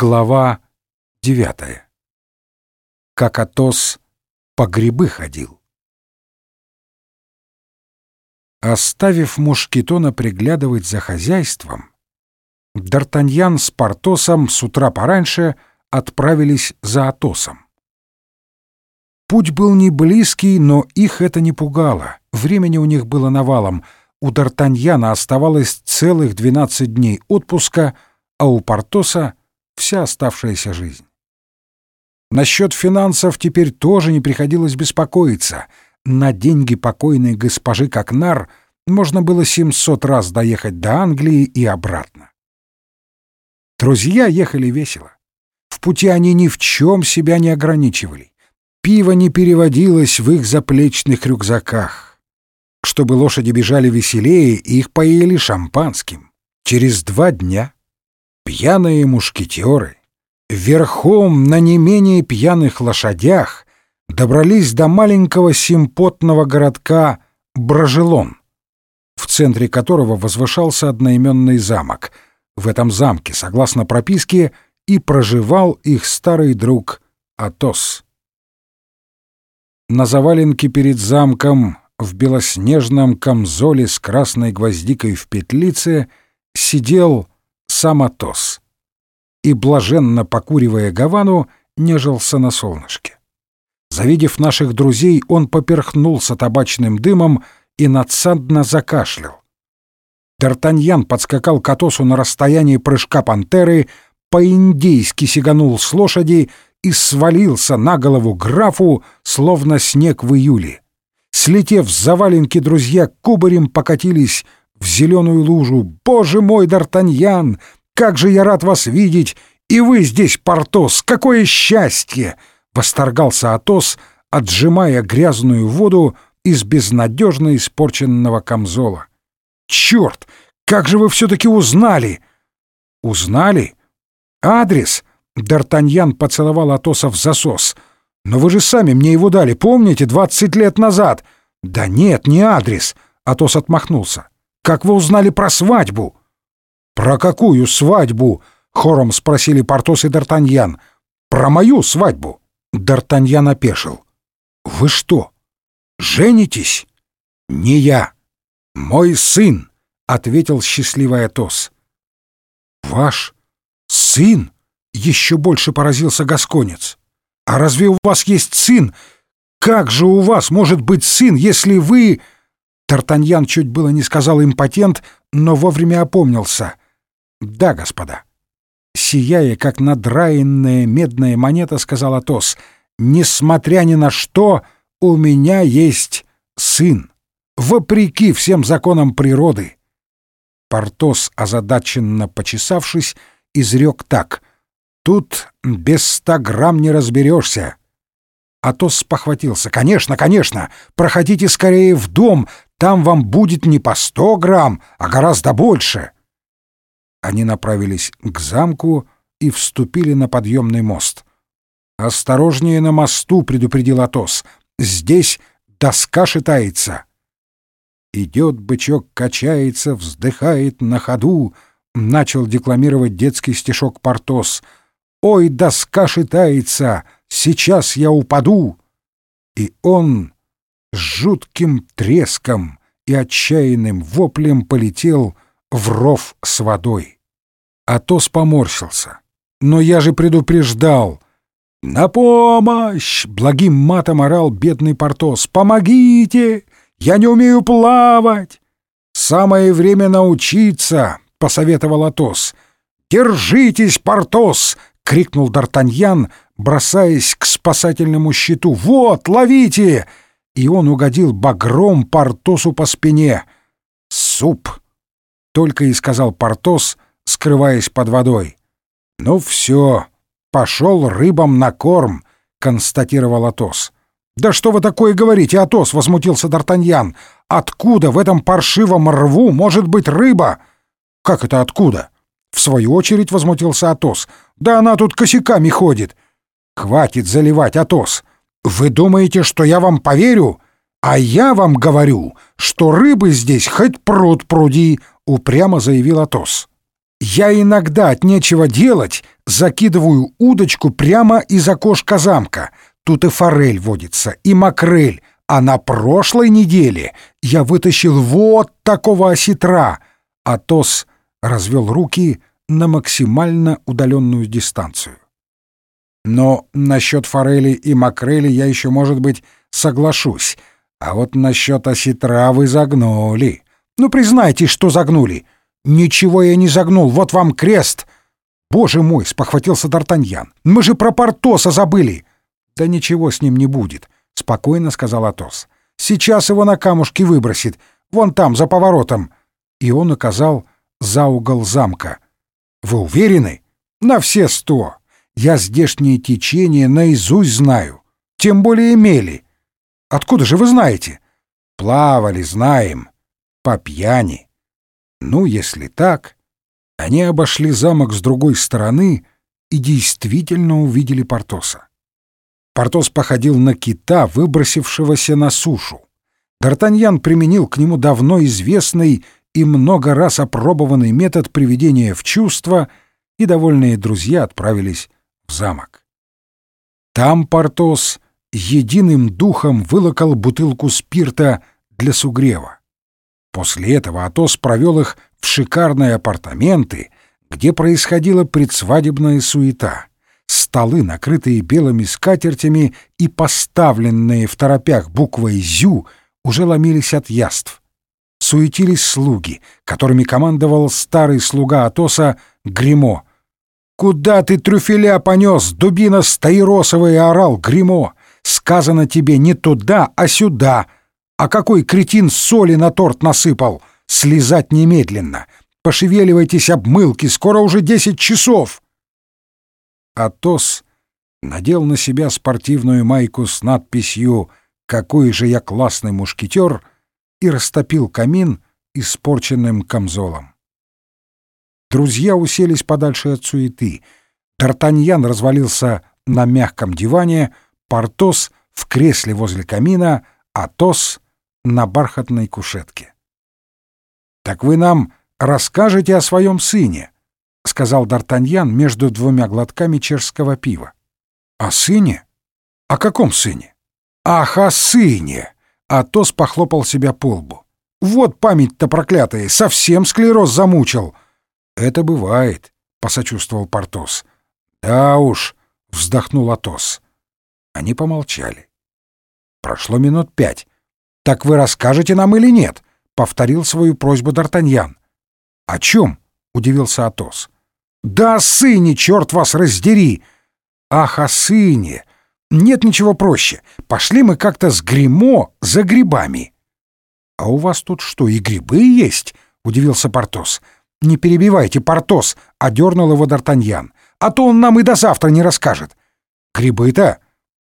Глава девятая. Как Атос по грибы ходил. Оставив Мушкетона приглядывать за хозяйством, Д'Артаньян с Портосом с утра пораньше отправились за Атосом. Путь был не близкий, но их это не пугало. Времени у них было навалом. У Д'Артаньяна оставалось целых двенадцать дней отпуска, а у Портоса вся оставшаяся жизнь. Насчет финансов теперь тоже не приходилось беспокоиться. На деньги покойной госпожи Кокнар можно было 700 раз доехать до Англии и обратно. Друзья ехали весело. В пути они ни в чем себя не ограничивали. Пиво не переводилось в их заплечных рюкзаках. Чтобы лошади бежали веселее, их поели шампанским. Через два дня пьяные мушкетеры верхом на не менее пьяных лошадях добрались до маленького симпотного городка Брожелон, в центре которого возвышался одноименный замок. В этом замке, согласно прописке, и проживал их старый друг Атос. На заваленке перед замком в белоснежном камзоле с красной гвоздикой в петлице сидел сам Атос и, блаженно покуривая гавану, нежился на солнышке. Завидев наших друзей, он поперхнулся табачным дымом и надсадно закашлял. Д'Артаньян подскакал к Атосу на расстоянии прыжка пантеры, по-индейски сиганул с лошади и свалился на голову графу, словно снег в июле. Слетев с заваленки, друзья кубарем покатились в зеленую лужу. «Боже мой, Д'Артаньян! Как же я рад вас видеть! И вы здесь, Портос! Какое счастье!» Восторгался Атос, отжимая грязную воду из безнадежно испорченного камзола. «Черт! Как же вы все-таки узнали?» «Узнали? Адрес?» Д'Артаньян поцеловал Атоса в засос. «Но вы же сами мне его дали, помните, двадцать лет назад?» «Да нет, не адрес!» — Атос отмахнулся. «Как вы узнали про свадьбу?» «Про какую свадьбу?» — хором спросили Портос и Д'Артаньян. «Про мою свадьбу!» Д'Артаньян опешил. «Вы что, женитесь?» «Не я. Мой сын!» — ответил счастливый Атос. «Ваш сын?» — еще больше поразился Гасконец. «А разве у вас есть сын? Как же у вас может быть сын, если вы...» Тартаньян чуть было не сказал импотент, но вовремя опомнился. «Да, господа». Сияя, как надраенная медная монета, сказал Атос, «Несмотря ни на что, у меня есть сын, вопреки всем законам природы». Портос, озадаченно почесавшись, изрек так. «Тут без ста грамм не разберешься». Атос спохватился. «Конечно, конечно! Проходите скорее в дом, там вам будет не по сто грамм, а гораздо больше». Они направились к замку и вступили на подъемный мост. «Осторожнее на мосту», — предупредил Атос. «Здесь доска шитается». Идет бычок, качается, вздыхает на ходу, начал декламировать детский стишок Портос. «Ой, доска шитается, сейчас я упаду!» И он с жутким треском и отчаянным воплем полетел в ров с водой. Атос поморщился. «Но я же предупреждал!» «На помощь!» — благим матом орал бедный Портос. «Помогите! Я не умею плавать!» «Самое время научиться!» — посоветовал Атос. «Держитесь, Портос!» — крикнул Д'Артаньян, бросаясь к спасательному щиту. «Вот, ловите!» И он угодил багром Портосу по спине. «Суп!» — только и сказал Портос, скрываясь под водой. «Ну все, пошел рыбам на корм», — констатировал Атос. «Да что вы такое говорите, Атос?» — возмутился Д'Артаньян. «Откуда в этом паршивом рву может быть рыба?» «Как это откуда?» В свою очередь возмутился Атос. «Да она тут косяками ходит!» «Хватит заливать, Атос! Вы думаете, что я вам поверю? А я вам говорю, что рыбы здесь хоть пруд пруди!» Упрямо заявил Атос. Я иногда от нечего делать закидываю удочку прямо из окошка замка. Тут и форель водится, и макрель. А на прошлой неделе я вытащил вот такого осетра. Атос развел руки на максимально удаленную дистанцию. Но насчет форели и макрели я еще, может быть, соглашусь. А вот насчет осетра вы загнули. Ну, признайте, что загнули. Ничего я не загнул, вот вам крест. Боже мой, спохватился Д'Артаньян. Мы же про Портоса забыли. Да ничего с ним не будет, спокойно сказал Атос. Сейчас его на камушки выбросит, вон там, за поворотом. И он указал за угол замка. Вы уверены? На все сто. Я здешние течения наизусть знаю. Тем более мели. Откуда же вы знаете? Плавали, знаем. По пьяни. Ну, если так... Они обошли замок с другой стороны и действительно увидели Портоса. Портос походил на кита, выбросившегося на сушу. Д'Артаньян применил к нему давно известный и много раз опробованный метод приведения в чувство, и довольные друзья отправились в замок. Там Портос единым духом вылокал бутылку спирта для сугрева. После этого Атос провел их в шикарные апартаменты, где происходила предсвадебная суета. Столы, накрытые белыми скатертями и поставленные в торопях буквой «зю», уже ломились от яств. Суетились слуги, которыми командовал старый слуга Атоса Гримо. «Куда ты трюфеля понес, дубина стаиросовая?» — орал Гримо. «Сказано тебе не туда, а сюда. А какой кретин соли на торт насыпал? Слезать немедленно. Пошевеливайтесь, обмылки, скоро уже десять часов!» Атос надел на себя спортивную майку с надписью «Какой же я классный мушкетер!» и растопил камин испорченным камзолом. Друзья уселись подальше от суеты. Д'Артаньян развалился на мягком диване, Портос в кресле возле камина, Атос на бархатной кушетке. «Так вы нам расскажете о своем сыне», — сказал Д'Артаньян между двумя глотками чешского пива. «О сыне? О каком сыне?» «Ах, о сыне!» Атос похлопал себя по лбу. «Вот память-то проклятая, совсем склероз замучил!» «Это бывает», — посочувствовал Портос. «Да уж», — вздохнул Атос. Они помолчали. Прошло минут пять. «Так вы расскажете нам или нет?» — повторил свою просьбу Д'Артаньян. «О чем?» — удивился Атос. «Да о сыне, черт вас раздери!» «Ах, о сыне! Нет ничего проще. Пошли мы как-то с гримо за грибами». «А у вас тут что, и грибы есть?» — удивился Портос. «Не перебивайте, Портос!» — одернул его Д'Артаньян. «А то он нам и до завтра не расскажет». «Грибы-то?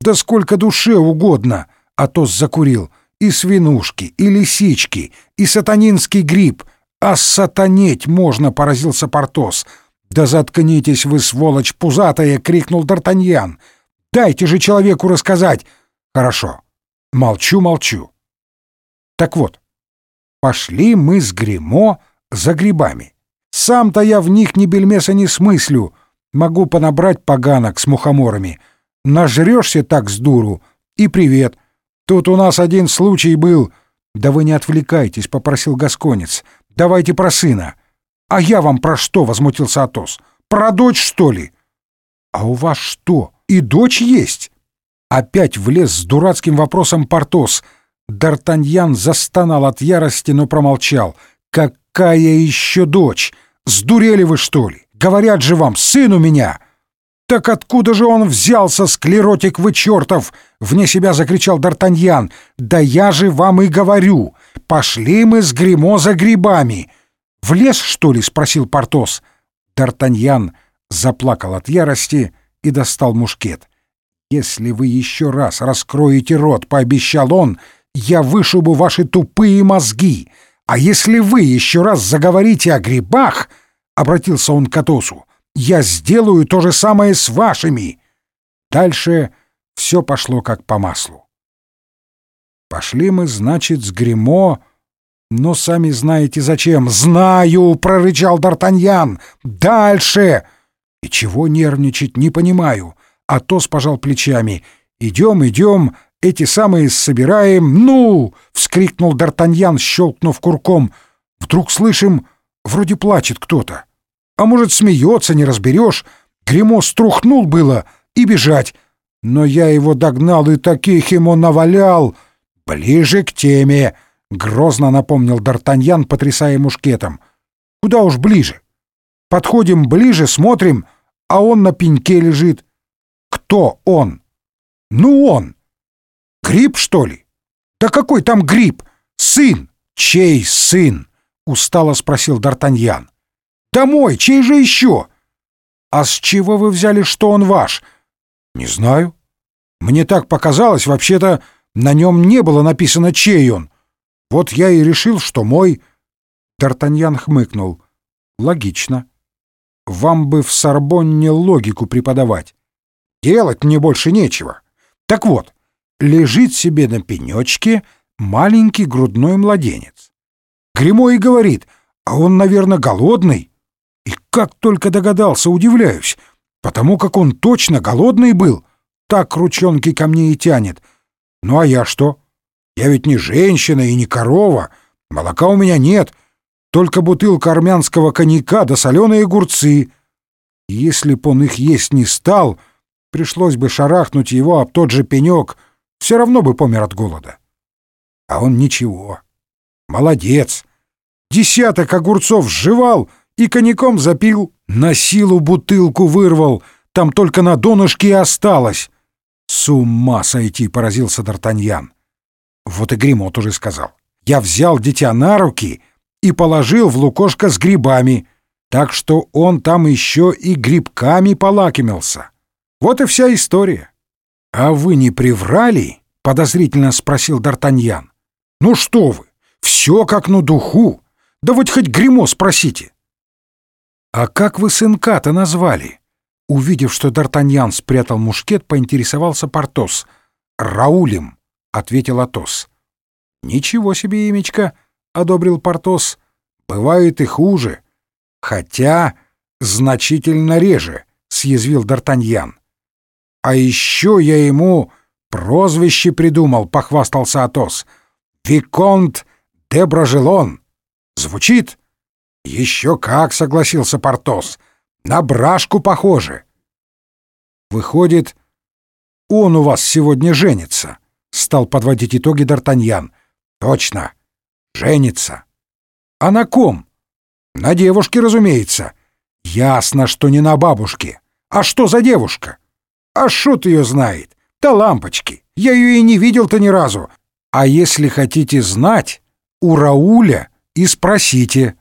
Да сколько душе угодно!» — Атос закурил. «И свинушки, и лисички, и сатанинский гриб. А сатанеть можно!» — поразился Портос. «Да заткнитесь вы, сволочь пузатая!» — крикнул Д'Артаньян. «Дайте же человеку рассказать!» «Хорошо. Молчу, молчу». Так вот, пошли мы с Гримо за грибами. Сам-то я в них ни бельмеса не смыслю. Могу понабрать поганок с мухоморами. Нажрешься так с дуру. И привет. Тут у нас один случай был. Да вы не отвлекайтесь, попросил Гасконец. Давайте про сына. А я вам про что? возмутился Атос. Про дочь, что ли? А у вас что? И дочь есть? Опять влез с дурацким вопросом Портос. Д'Артаньян застонал от ярости, но промолчал. Как какая еще дочь? Сдурели вы, что ли? Говорят же вам, сын у меня!» «Так откуда же он взялся, склеротик вы чертов?» — вне себя закричал Д'Артаньян. «Да я же вам и говорю! Пошли мы с гримо за грибами!» «В лес, что ли?» — спросил Портос. Д'Артаньян заплакал от ярости и достал мушкет. «Если вы еще раз раскроете рот, — пообещал он, — я вышибу ваши тупые мозги!» «А если вы еще раз заговорите о грибах, — обратился он к Атосу, — я сделаю то же самое с вашими!» Дальше все пошло как по маслу. Пошли мы, значит, с гримо Но сами знаете зачем. «Знаю!» — прорычал Д'Артаньян. «Дальше!» «И чего нервничать, не понимаю». Атос пожал плечами. «Идем, идем, эти самые собираем. Ну!» — вскрикнул Д'Артаньян, щелкнув курком. «Вдруг слышим, вроде плачет кто-то. А может, смеется, не разберешь. Гремо струхнул было и бежать. Но я его догнал и таких ему навалял. Ближе к теме!» — грозно напомнил Д'Артаньян, потрясая мушкетом. «Куда уж ближе? Подходим ближе, смотрим, а он на пеньке лежит. Кто он? Ну он! Гриб, что ли? Да какой там гриб? Сын! Чей сын? Устало спросил Д'Артаньян. Домой, чей же еще? А с чего вы взяли, что он ваш? Не знаю. Мне так показалось, вообще-то на нем не было написано, чей он. Вот я и решил, что мой. Д'Артаньян хмыкнул. Логично. Вам бы в Сорбонне логику преподавать. Делать мне больше нечего. Так вот, лежит себе на пенечке маленький грудной младенец. Гремо и говорит, а он, наверное, голодный. Как только догадался, удивляюсь, потому как он точно голодный был, так ручонки ко мне и тянет. Ну а я что? Я ведь не женщина и не корова, молока у меня нет, только бутылка армянского коньяка да соленые огурцы. Если б он их есть не стал, пришлось бы шарахнуть его об тот же пенек, все равно бы помер от голода. А он ничего. Молодец. Десяток огурцов сживал и коньяком запил, на силу бутылку вырвал, там только на донышке и осталось. С ума сойти, поразился Д'Артаньян. Вот и Гримо тоже сказал. Я взял дитя на руки и положил в лукошко с грибами, так что он там еще и грибками полакомился. Вот и вся история. — А вы не приврали? — подозрительно спросил Д'Артаньян. — Ну что вы, все как на духу. Да вот хоть гримо спросите. — А как вы сынка-то назвали? Увидев, что Д'Артаньян спрятал мушкет, поинтересовался Портос. — Раулем, — ответил Атос. — Ничего себе имечко, — одобрил Портос. — Бывает и хуже. Хотя значительно реже, — съязвил Д'Артаньян. — А еще я ему прозвище придумал, — похвастался Атос. — Виконт де Брожелон. Звучит? — Еще как, — согласился Портос. — На брашку похоже. — Выходит, он у вас сегодня женится, — стал подводить итоги Д'Артаньян. — Точно. Женится. — А на ком? — На девушке, разумеется. — Ясно, что не на бабушке. А что за девушка? — А шут ее знает. Да лампочки. Я ее и не видел-то ни разу. А если хотите знать, у Рауля и спросите.